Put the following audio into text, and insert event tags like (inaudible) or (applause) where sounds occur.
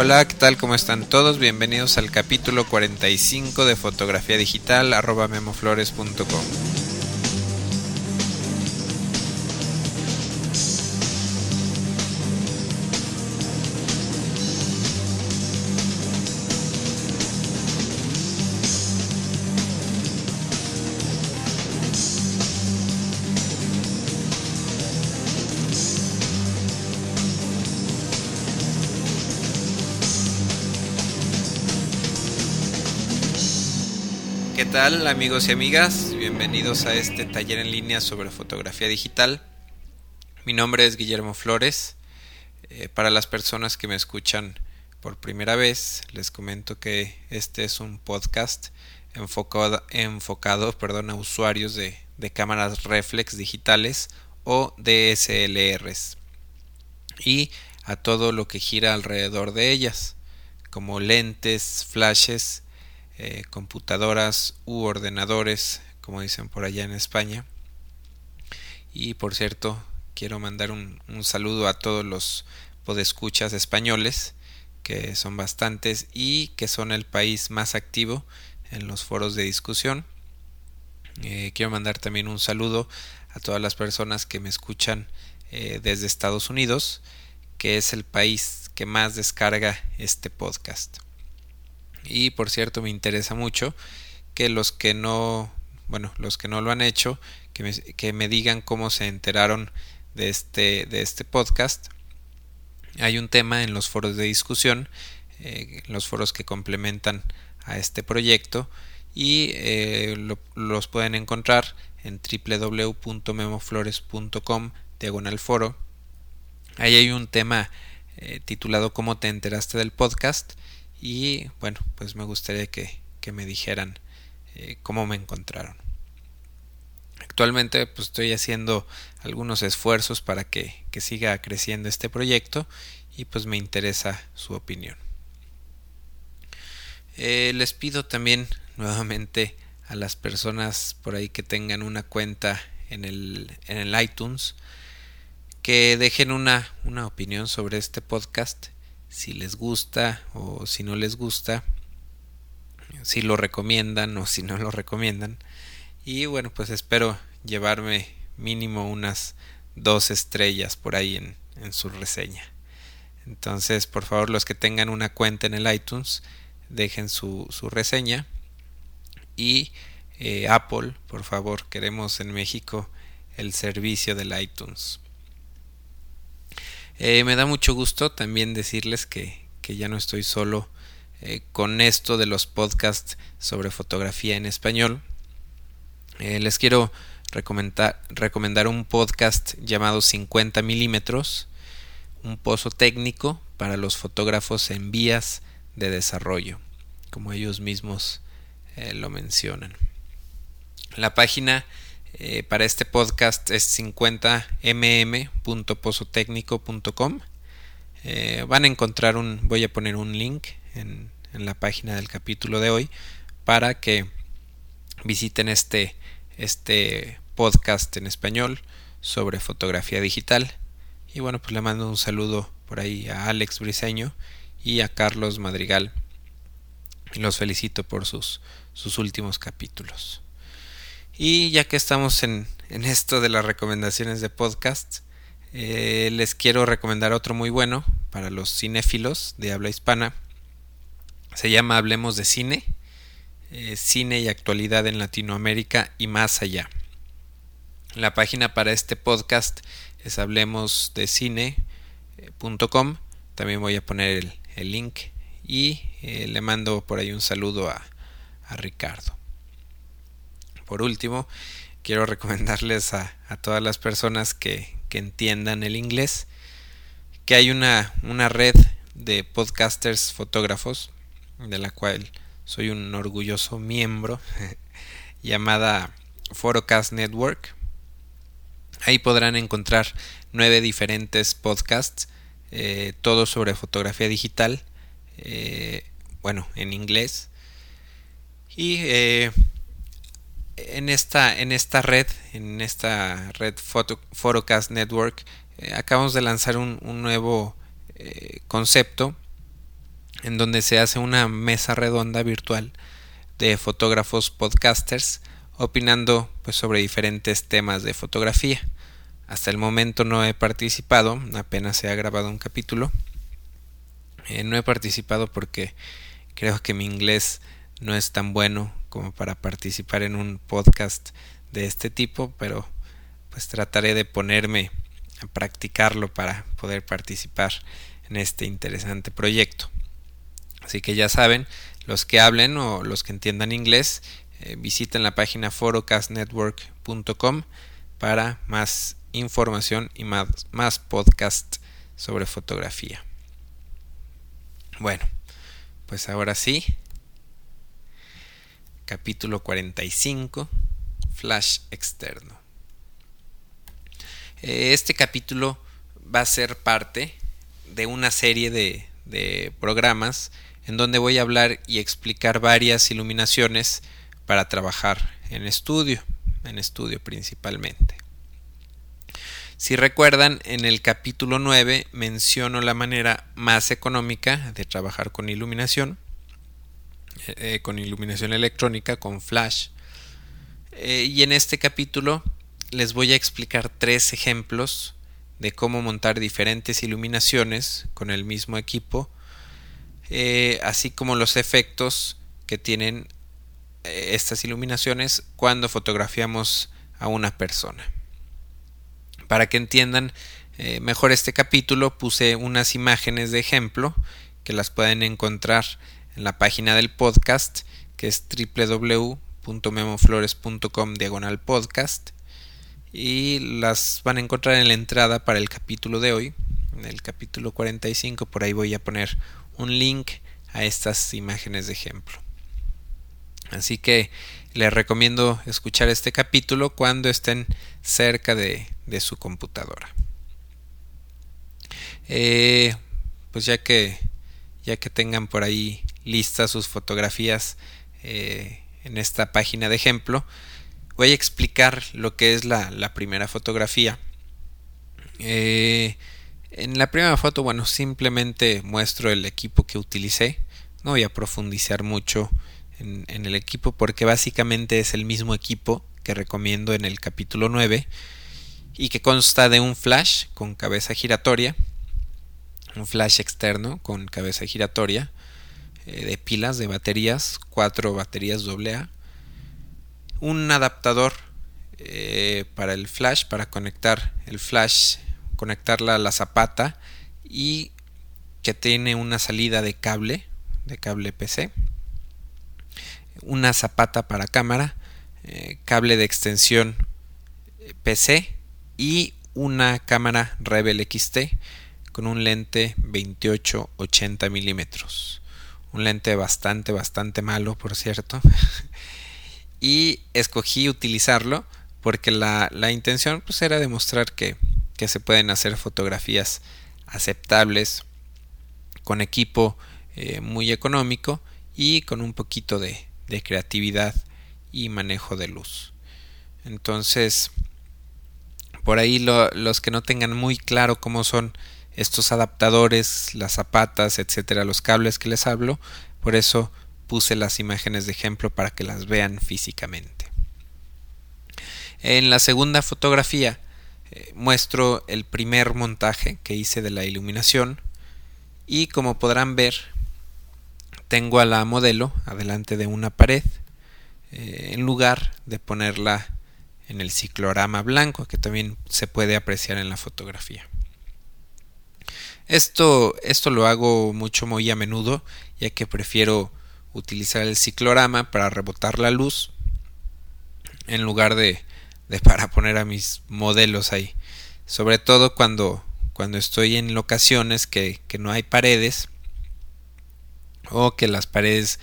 Hola, ¿qué tal? ¿Cómo están todos? Bienvenidos al capítulo 45 de fotografía digital arroba memoflores.com. ¿Qué tal amigos y amigas? Bienvenidos a este taller en línea sobre fotografía digital. Mi nombre es Guillermo Flores. Eh, para las personas que me escuchan por primera vez, les comento que este es un podcast enfocado, enfocado perdón, a usuarios de, de cámaras reflex digitales o DSLRs y a todo lo que gira alrededor de ellas, como lentes, flashes, eh, computadoras u ordenadores, como dicen por allá en España. Y por cierto, quiero mandar un, saludo a todos los podescuchas españoles, que son bastantes y que son el país más activo en los foros de discusión. Eh, quiero mandar también un saludo a todas las personas que me escuchan eh, desde Estados Unidos, que es el país que más descarga este podcast. Y por cierto, me interesa mucho que los que no, bueno, los que no lo han hecho, que me, que me digan cómo se enteraron de este, de este podcast. Hay un tema en los foros de discusión, eh, los foros que complementan a este proyecto y eh, los pueden encontrar en www.memoflores.com diagonal foro. Ahí hay un tema eh, titulado ¿Cómo te enteraste del podcast? Y bueno pues me gustaría que, me dijeran eh, cómo me encontraron. Actualmente pues estoy haciendo algunos esfuerzos para que, siga creciendo este proyecto y pues me interesa su opinión. Eh, les pido también nuevamente a las personas por ahí que tengan una cuenta en el, en el iTunes que dejen una, una opinión sobre este podcast si les gusta o si no les gusta, si lo recomiendan o si no lo recomiendan. Y bueno, pues espero llevarme mínimo unas dos estrellas por ahí en, en su reseña. Entonces, por favor, los que tengan una cuenta en el iTunes, dejen su, su reseña. Y eh, Apple, por favor, queremos en México el servicio del iTunes. Eh, me da mucho gusto también decirles que, ya no estoy solo eh, con esto de los podcasts sobre fotografía en español. Eh, les quiero recomendar, recomendar un podcast llamado 50 milímetros, un pozo técnico para los fotógrafos en vías de desarrollo, como ellos mismos lo mencionan. La página eh, para este podcast es 50mm.pozotecnico.com. Eh, van a encontrar un, voy a poner un link en, la página del capítulo de hoy para que visiten este, este podcast en español sobre fotografía digital. Y bueno, pues le mando un saludo por ahí a Alex Briseño y a Carlos Madrigal. Los felicito por sus, sus últimos capítulos. Y ya que estamos en, esto de las recomendaciones de podcast, eh, les quiero recomendar otro muy bueno para los cinéfilos de habla hispana. Se llama Hablemos de Cine, eh, Cine y Actualidad en Latinoamérica y más allá. La página para este podcast es hablemosdecine.com. También voy a poner el, link y eh, le mando por ahí un saludo a Ricardo por último, quiero recomendarles a, todas las personas que, entiendan el inglés que hay una, red de podcasters fotógrafos de la cual soy un orgulloso miembro (laughs) llamada Photocast Network. Ahí podrán encontrar nueve diferentes podcasts, eh, todos sobre fotografía digital, eh, bueno, en inglés. Y eh, en esta, en esta red, en esta red Photocast Network, eh, acabamos de lanzar un, nuevo eh, concepto en donde se hace una mesa redonda virtual de fotógrafos podcasters opinando pues sobre diferentes temas de fotografía. Hasta el momento no he participado, apenas se ha grabado un capítulo. Eh, no he participado porque creo que mi inglés no es tan bueno como para participar en un podcast de este tipo, pero pues trataré de ponerme a practicarlo para poder participar en este interesante proyecto. Así que ya saben, los que hablen o los que entiendan inglés, eh, visiten la página forocastnetwork.com para más información y más, más podcast sobre fotografía. Bueno, pues ahora sí, capítulo 45, flash externo. Eh, este capítulo va a ser parte de una serie de, programas en donde voy a hablar y explicar varias iluminaciones para trabajar en estudio, en estudio principalmente. Si recuerdan, en el capítulo 9 menciono la manera más económica de trabajar con iluminación, eh, con iluminación electrónica, con flash. Eh, y en este capítulo les voy a explicar tres ejemplos de cómo montar diferentes iluminaciones con el mismo equipo, eh, así como los efectos que tienen eh, estas iluminaciones cuando fotografiamos a una persona. Para que entiendan eh, mejor este capítulo puse unas imágenes de ejemplo que las pueden encontrar en la página del podcast que es www.memoflores.com diagonal podcast y las van a encontrar en la entrada para el capítulo de hoy en el capítulo 45 por ahí voy a poner un link a estas imágenes de ejemplo Así que les recomiendo escuchar este capítulo cuando estén cerca de, su computadora. Eh, pues ya que ya que tengan por ahí listas sus fotografías eh, en esta página de ejemplo, voy a explicar lo que es la, primera fotografía. Eh, en la primera foto, bueno, simplemente muestro el equipo que utilicé. No voy a profundizar mucho en, el equipo porque básicamente es el mismo equipo que recomiendo en el capítulo 9 y que consta de un flash con cabeza giratoria, un flash externo con cabeza giratoria, eh, de pilas, de baterías, cuatro baterías AA, un adaptador eh, para el flash, para conectar el flash, conectarla a la zapata y que tiene una salida de cable, de cable PC una zapata para cámara, eh, cable de extensión PC y una cámara Rebel XT con un lente 28-80 milímetros. Un lente bastante, bastante malo, por cierto. (laughs) y escogí utilizarlo porque la, intención pues, era demostrar que, se pueden hacer fotografías aceptables con equipo eh, muy económico y con un poquito de, de creatividad y manejo de luz. Entonces, por ahí los que no tengan muy claro cómo son estos adaptadores, las zapatas, etcétera, los cables que les hablo, por eso puse las imágenes de ejemplo para que las vean físicamente. En la segunda fotografía eh, muestro el primer montaje que hice de la iluminación y como podrán ver tengo a la modelo adelante de una pared eh, en lugar de ponerla en el ciclorama blanco que también se puede apreciar en la fotografía. Esto, esto lo hago mucho muy a menudo ya que prefiero utilizar el ciclorama para rebotar la luz en lugar de, de para poner a mis modelos ahí. Sobre todo cuando, cuando estoy en locaciones que, que no hay paredes o que las paredes